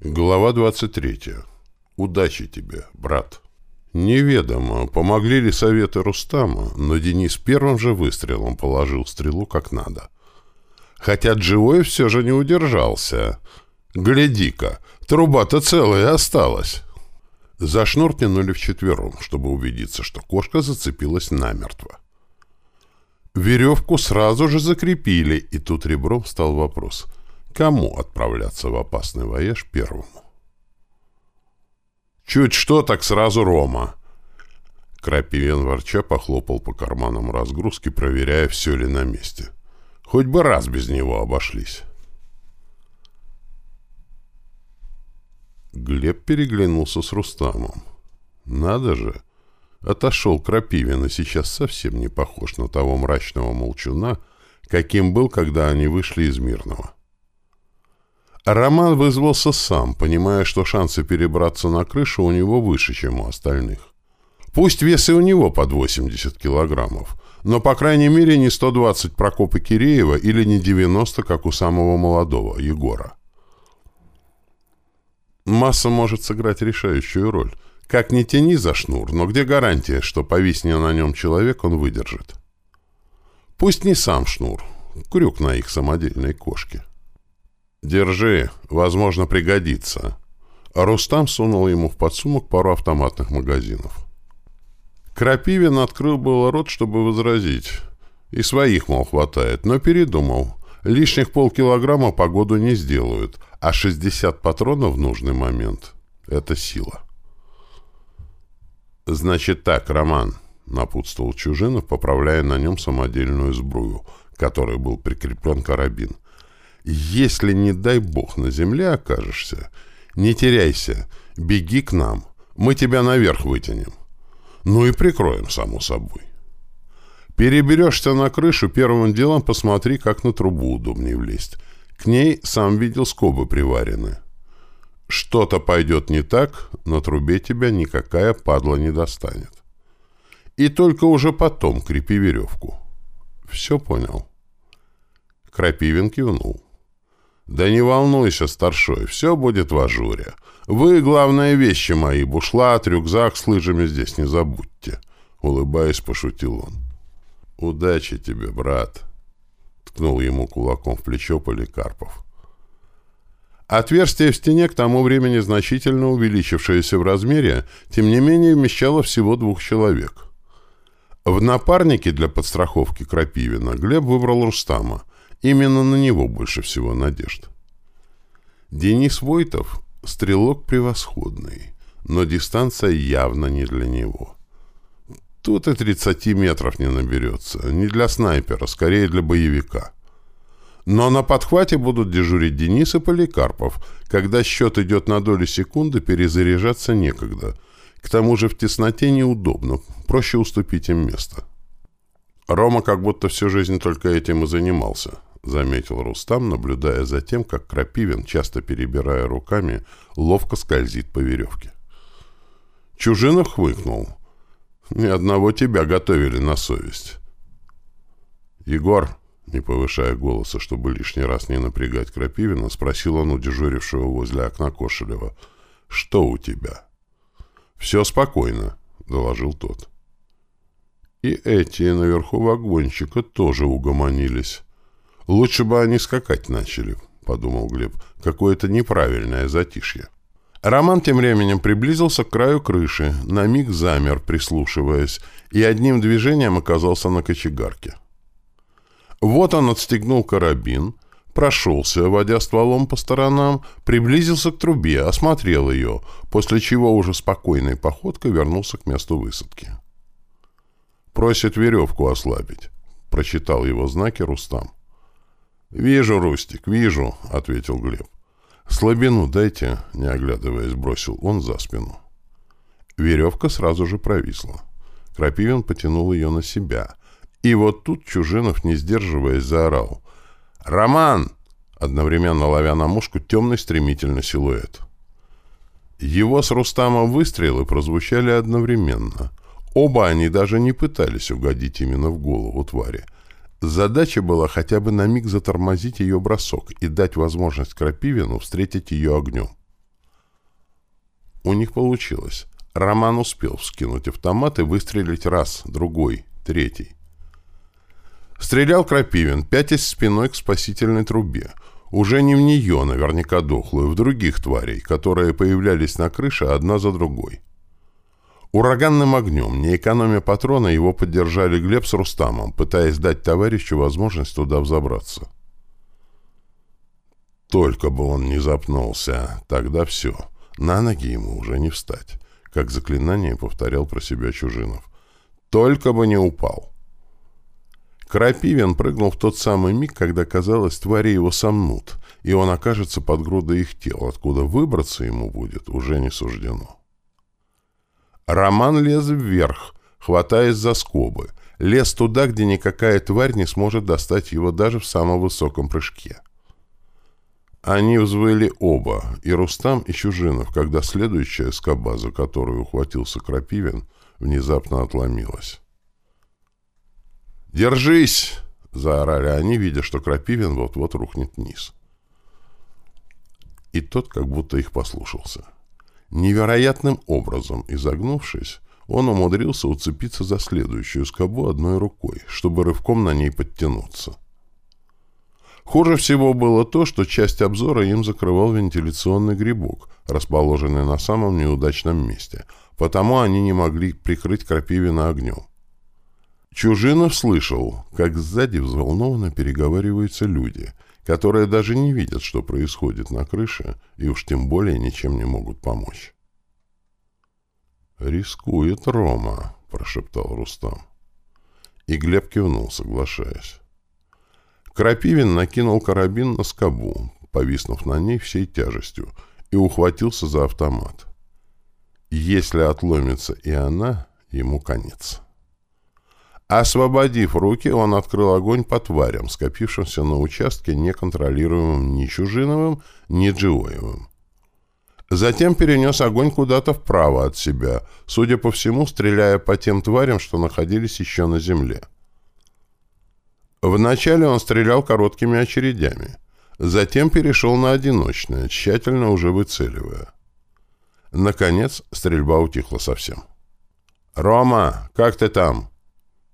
Глава 23. Удачи тебе, брат. Неведомо, помогли ли советы Рустама, но Денис первым же выстрелом положил стрелу как надо. Хотя Дживой все же не удержался. Гляди-ка, труба-то целая осталась. За шнур тянули вчетвером, чтобы убедиться, что кошка зацепилась намертво. Веревку сразу же закрепили, и тут ребром стал вопрос — Кому отправляться в опасный воеж первому? «Чуть что, так сразу Рома!» Крапивин ворча похлопал по карманам разгрузки, проверяя, все ли на месте. Хоть бы раз без него обошлись. Глеб переглянулся с Рустамом. «Надо же!» Отошел Крапивин и сейчас совсем не похож на того мрачного молчуна, каким был, когда они вышли из Мирного. Роман вызвался сам, понимая, что шансы перебраться на крышу у него выше, чем у остальных. Пусть вес и у него под 80 килограммов, но, по крайней мере, не 120 Прокопа Киреева или не 90, как у самого молодого, Егора. Масса может сыграть решающую роль. Как ни тяни за шнур, но где гарантия, что повисни на нем человек, он выдержит? Пусть не сам шнур, крюк на их самодельной кошке. «Держи, возможно, пригодится». А Рустам сунул ему в подсумок пару автоматных магазинов. Крапивин открыл было рот, чтобы возразить. И своих, мол, хватает, но передумал. Лишних полкилограмма погоду не сделают, а 60 патронов в нужный момент — это сила. «Значит так, Роман», — напутствовал Чужинов, поправляя на нем самодельную сбрую, которой был прикреплен карабин — если, не дай бог, на земле окажешься, не теряйся, беги к нам, мы тебя наверх вытянем. Ну и прикроем, само собой. Переберешься на крышу, первым делом посмотри, как на трубу удобнее влезть. К ней, сам видел, скобы приварены. Что-то пойдет не так, на трубе тебя никакая падла не достанет. И только уже потом крепи веревку. Все понял? Крапивин кивнул. «Да не волнуйся, старшой, все будет в ажуре. Вы, главные вещи мои, бушлат, рюкзак с лыжами здесь не забудьте», — улыбаясь, пошутил он. «Удачи тебе, брат», — ткнул ему кулаком в плечо Поликарпов. Отверстие в стене, к тому времени значительно увеличившееся в размере, тем не менее вмещало всего двух человек. В напарнике для подстраховки Крапивина Глеб выбрал Рустама — Именно на него больше всего надежд. Денис Войтов — стрелок превосходный, но дистанция явно не для него. Тут и 30 метров не наберется. Не для снайпера, скорее для боевика. Но на подхвате будут дежурить Денис и Поликарпов. Когда счет идет на доли секунды, перезаряжаться некогда. К тому же в тесноте неудобно, проще уступить им место. Рома как будто всю жизнь только этим и занимался. — заметил Рустам, наблюдая за тем, как Крапивин, часто перебирая руками, ловко скользит по веревке. Чужинов хвыкнул. «Ни одного тебя готовили на совесть». «Егор», не повышая голоса, чтобы лишний раз не напрягать Крапивина, спросил он у дежурившего возле окна Кошелева. «Что у тебя?» «Все спокойно», — доложил тот. И эти наверху вагончика тоже угомонились. «Лучше бы они скакать начали», — подумал Глеб. «Какое-то неправильное затишье». Роман тем временем приблизился к краю крыши, на миг замер, прислушиваясь, и одним движением оказался на кочегарке. Вот он отстегнул карабин, прошелся, водя стволом по сторонам, приблизился к трубе, осмотрел ее, после чего уже спокойной походкой вернулся к месту высадки. «Просит веревку ослабить», — прочитал его знаки Рустам. «Вижу, Рустик, вижу», — ответил Глеб. «Слабину дайте», — не оглядываясь, бросил он за спину. Веревка сразу же провисла. Крапивин потянул ее на себя. И вот тут Чужинов, не сдерживаясь, заорал. «Роман!» — одновременно ловя на мушку темный стремительный силуэт. Его с Рустамом выстрелы прозвучали одновременно. Оба они даже не пытались угодить именно в голову твари — Задача была хотя бы на миг затормозить ее бросок и дать возможность Крапивину встретить ее огнем. У них получилось. Роман успел вскинуть автомат и выстрелить раз, другой, третий. Стрелял Крапивин, пятясь спиной к спасительной трубе. Уже не в нее, наверняка дохлую, в других тварей, которые появлялись на крыше одна за другой. Ураганным огнем, не экономя патрона, его поддержали Глеб с Рустамом, пытаясь дать товарищу возможность туда взобраться. Только бы он не запнулся, тогда все. На ноги ему уже не встать, как заклинание повторял про себя Чужинов. Только бы не упал. Крапивин прыгнул в тот самый миг, когда, казалось, твари его сомнут, и он окажется под грудой их тел, откуда выбраться ему будет уже не суждено. Роман лез вверх, хватаясь за скобы, лез туда, где никакая тварь не сможет достать его даже в самом высоком прыжке. Они взвыли оба, и Рустам, и Чужинов, когда следующая скоба, за которую ухватился Крапивин, внезапно отломилась. «Держись!» — заорали они, видя, что Крапивин вот-вот рухнет вниз. И тот как будто их послушался. Невероятным образом, изогнувшись, он умудрился уцепиться за следующую скобу одной рукой, чтобы рывком на ней подтянуться. Хуже всего было то, что часть обзора им закрывал вентиляционный грибок, расположенный на самом неудачном месте, потому они не могли прикрыть Крапивина огнем. Чужинов слышал, как сзади взволнованно переговариваются люди, которые даже не видят, что происходит на крыше, и уж тем более ничем не могут помочь. «Рискует Рома», — прошептал Рустам. И Глеб кивнул, соглашаясь. Крапивин накинул карабин на скобу, повиснув на ней всей тяжестью, и ухватился за автомат. Если отломится и она, ему конец. Освободив руки, он открыл огонь по тварям, скопившимся на участке, неконтролируемым ни Чужиновым, ни Джиоевым. Затем перенес огонь куда-то вправо от себя, судя по всему, стреляя по тем тварям, что находились еще на земле. Вначале он стрелял короткими очередями, затем перешел на одиночное, тщательно уже выцеливая. Наконец, стрельба утихла совсем. «Рома, как ты там?»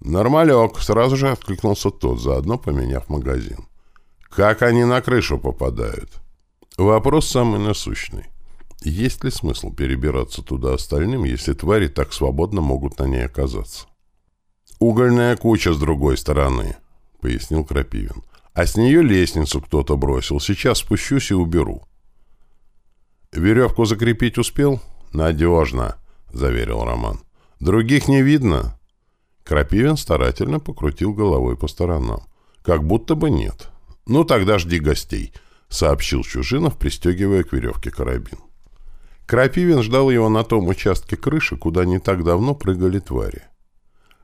«Нормалек», — сразу же откликнулся тот, заодно поменяв магазин. «Как они на крышу попадают?» Вопрос самый насущный. Есть ли смысл перебираться туда остальным, если твари так свободно могут на ней оказаться? «Угольная куча с другой стороны», — пояснил Крапивин. «А с нее лестницу кто-то бросил. Сейчас спущусь и уберу». «Веревку закрепить успел?» «Надежно», — заверил Роман. «Других не видно?» Крапивин старательно покрутил головой по сторонам. «Как будто бы нет». «Ну, тогда жди гостей», — сообщил Чужинов, пристегивая к веревке карабин. Крапивин ждал его на том участке крыши, куда не так давно прыгали твари.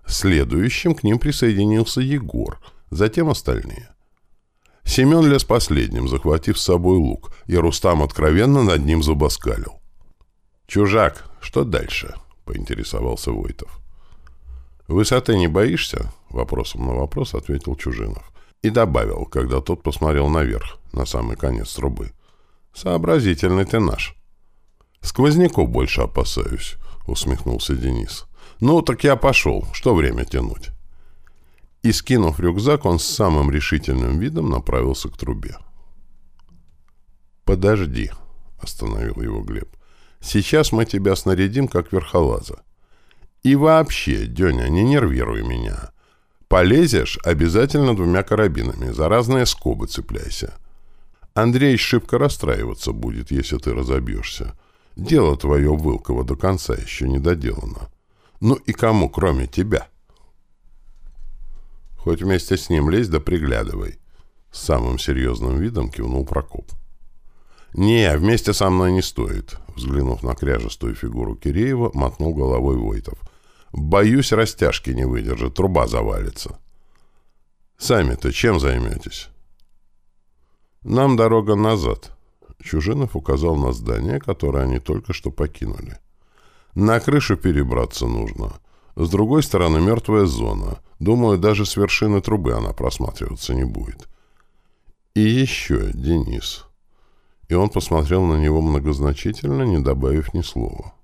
Следующим к ним присоединился Егор, затем остальные. Семен лез последним, захватив с собой лук, и Рустам откровенно над ним забаскалил. «Чужак, что дальше?» — поинтересовался Войтов. «Высоты не боишься?» — вопросом на вопрос ответил Чужинов. И добавил, когда тот посмотрел наверх, на самый конец трубы. «Сообразительный ты наш». «Сквозняков больше опасаюсь», — усмехнулся Денис. «Ну, так я пошел. Что время тянуть?» И, скинув рюкзак, он с самым решительным видом направился к трубе. «Подожди», — остановил его Глеб. «Сейчас мы тебя снарядим, как верхолаза. И вообще, Деня, не нервируй меня. Полезешь обязательно двумя карабинами, за разные скобы цепляйся. Андрей шибко расстраиваться будет, если ты разобьешься. Дело твое Вылково до конца еще не доделано. Ну и кому, кроме тебя? Хоть вместе с ним лезь да приглядывай. С самым серьезным видом кивнул Прокоп. «Не, вместе со мной не стоит», — взглянув на кряжестую фигуру Киреева, мотнул головой Войтов. Боюсь, растяжки не выдержит, труба завалится. Сами-то чем займетесь? Нам дорога назад. Чужинов указал на здание, которое они только что покинули. На крышу перебраться нужно. С другой стороны мертвая зона. Думаю, даже с вершины трубы она просматриваться не будет. И еще, Денис. И он посмотрел на него многозначительно, не добавив ни слова.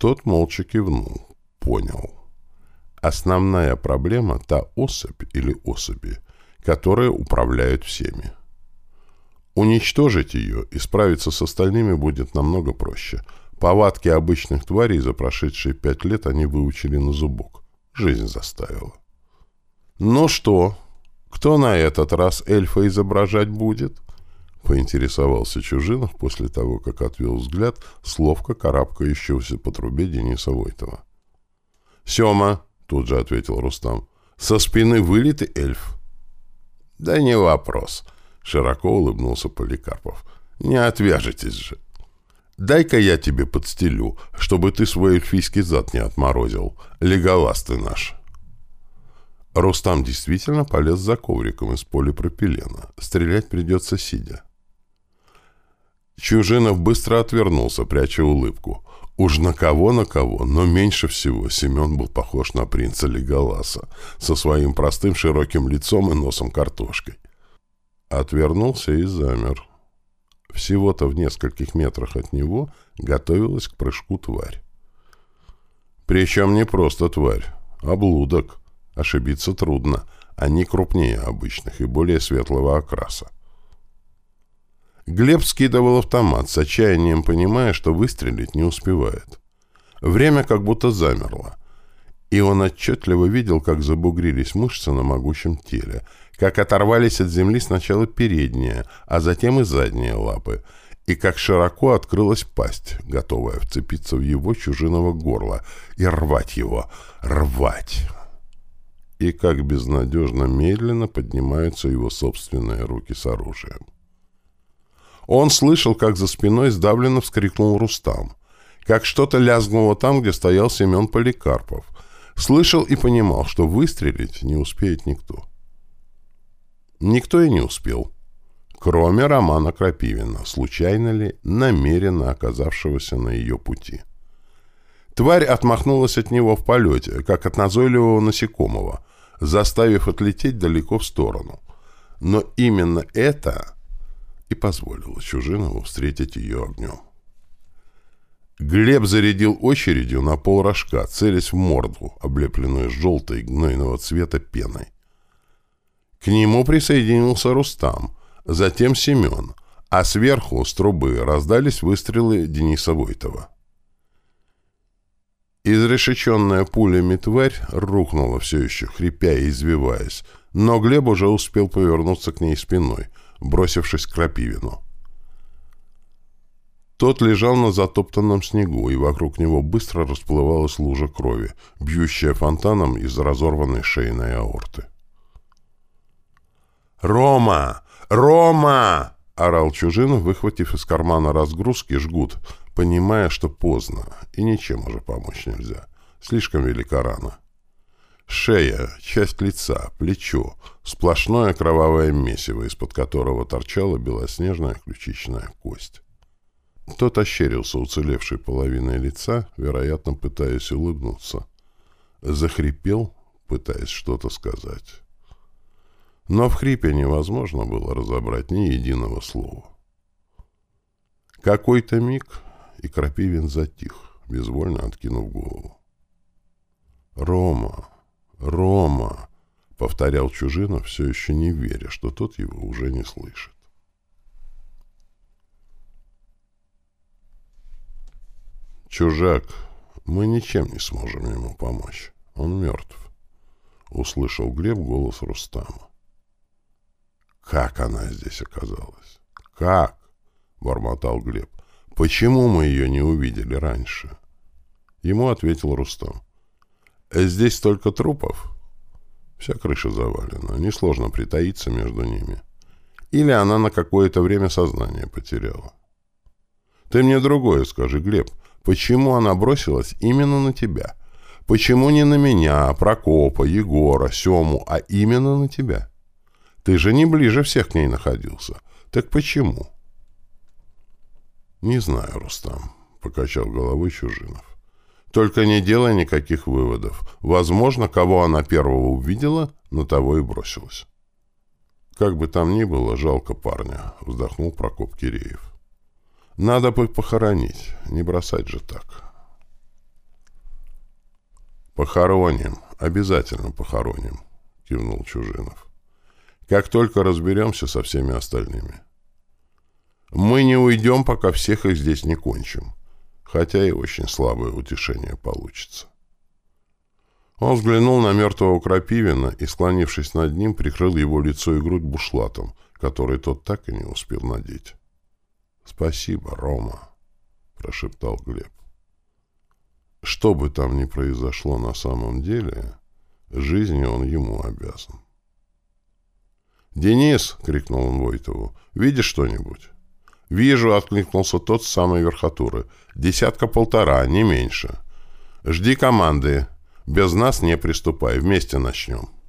Тот молча кивнул. Понял. Основная проблема — та особь или особи, которые управляют всеми. Уничтожить ее и справиться с остальными будет намного проще. Повадки обычных тварей за прошедшие пять лет они выучили на зубок. Жизнь заставила. «Ну что, кто на этот раз эльфа изображать будет?» — поинтересовался Чужинов после того, как отвел взгляд с ловко карабкающегося по трубе Дениса Войтова. «Сема!» — тут же ответил Рустам. «Со спины вылитый эльф». «Да не вопрос», — широко улыбнулся Поликарпов. «Не отвяжетесь же. Дай-ка я тебе подстелю, чтобы ты свой эльфийский зад не отморозил. Леголас ты наш». Рустам действительно полез за ковриком из полипропилена. Стрелять придется сидя. Чужинов быстро отвернулся, пряча улыбку. Уж на кого, на кого, но меньше всего Семен был похож на принца Леголаса со своим простым широким лицом и носом картошкой. Отвернулся и замер. Всего-то в нескольких метрах от него готовилась к прыжку тварь. Причем не просто тварь, а блудок. Ошибиться трудно. Они крупнее обычных и более светлого окраса. Глеб скидывал автомат, с отчаянием понимая, что выстрелить не успевает. Время как будто замерло. И он отчетливо видел, как забугрились мышцы на могучем теле, как оторвались от земли сначала передние, а затем и задние лапы, и как широко открылась пасть, готовая вцепиться в его чужиного горла и рвать его, рвать. И как безнадежно медленно поднимаются его собственные руки с оружием. Он слышал, как за спиной сдавленно вскрикнул Рустам, как что-то лязгнуло там, где стоял Семен Поликарпов. Слышал и понимал, что выстрелить не успеет никто. Никто и не успел. Кроме Романа Крапивина, случайно ли, намеренно оказавшегося на ее пути. Тварь отмахнулась от него в полете, как от назойливого насекомого, заставив отлететь далеко в сторону. Но именно это и позволила Чужинову встретить ее огнем. Глеб зарядил очередью на пол рожка, целясь в морду, облепленную желтой гнойного цвета пеной. К нему присоединился Рустам, затем Семен, а сверху с трубы раздались выстрелы Дениса Войтова. Изрешеченная пулями тварь рухнула все еще, хрипя и извиваясь, но Глеб уже успел повернуться к ней спиной — бросившись к Крапивину. Тот лежал на затоптанном снегу, и вокруг него быстро расплывалась лужа крови, бьющая фонтаном из разорванной шейной аорты. «Рома! Рома!» — орал Чужинов, выхватив из кармана разгрузки жгут, понимая, что поздно, и ничем уже помочь нельзя. Слишком велика рана. Шея, часть лица, плечо, сплошное кровавое месиво, из-под которого торчала белоснежная ключичная кость. Тот ощерился уцелевшей половиной лица, вероятно, пытаясь улыбнуться. Захрипел, пытаясь что-то сказать. Но в хрипе невозможно было разобрать ни единого слова. Какой-то миг, и Крапивин затих, безвольно откинув голову. «Рома!» «Рома!» — повторял Чужинов, все еще не веря, что тот его уже не слышит. «Чужак, мы ничем не сможем ему помочь. Он мертв», — услышал Глеб голос Рустама. «Как она здесь оказалась? Как?» — бормотал Глеб. «Почему мы ее не увидели раньше?» Ему ответил Рустам. Здесь столько трупов. Вся крыша завалена. Несложно притаиться между ними. Или она на какое-то время сознание потеряла. Ты мне другое скажи, Глеб. Почему она бросилась именно на тебя? Почему не на меня, Прокопа, Егора, Сему, а именно на тебя? Ты же не ближе всех к ней находился. Так почему? Не знаю, Рустам, покачал головой Чужинов. Только не делай никаких выводов. Возможно, кого она первого увидела, на того и бросилась. Как бы там ни было, жалко парня, вздохнул Прокоп Киреев. Надо бы похоронить, не бросать же так. Похороним, обязательно похороним, кивнул Чужинов. Как только разберемся со всеми остальными. Мы не уйдем, пока всех их здесь не кончим. Хотя и очень слабое утешение получится. Он взглянул на мертвого Крапивина и, склонившись над ним, прикрыл его лицо и грудь бушлатом, который тот так и не успел надеть. «Спасибо, Рома», — прошептал Глеб. Что бы там ни произошло на самом деле, жизнью он ему обязан. «Денис!» — крикнул он Войтову. «Видишь что-нибудь?» «Вижу!» — откликнулся тот с самой верхотуры. «Десятка-полтора, не меньше. Жди команды. Без нас не приступай. Вместе начнем».